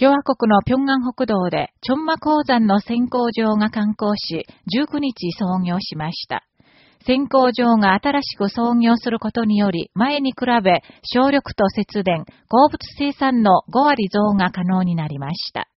共和国の平安北道で、チョンマ鉱山の先行場が観光し、19日創業しました。先行場が新しく創業することにより、前に比べ、省力と節電、鉱物生産の5割増が可能になりました。